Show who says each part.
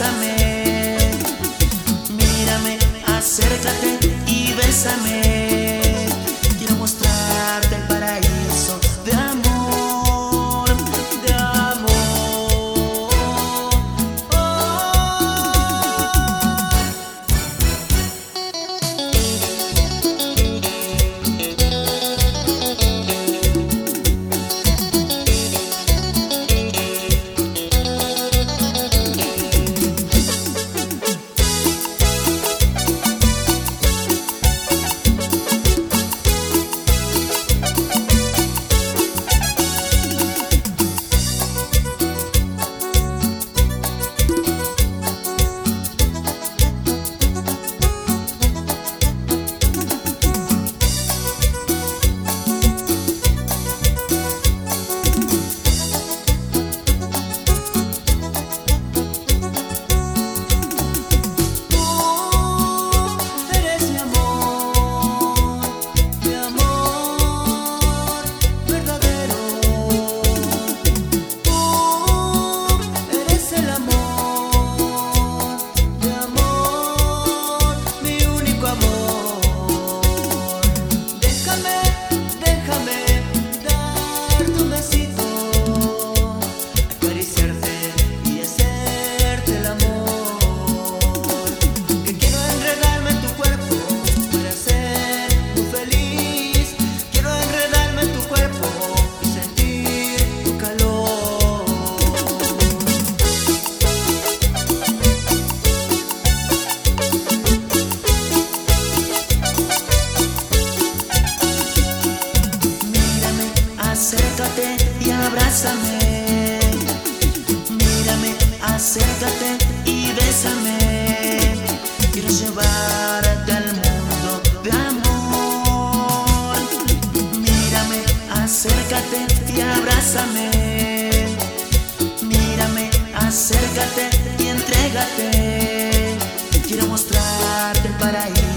Speaker 1: Bésame. perto da. bésame. Mírame, acércate y bésame. Quiero llevarte al mundo de amor. Mírame, acércate y abrázame. Mírame, acércate y entrégate. Quiero mostrarte el paraíso.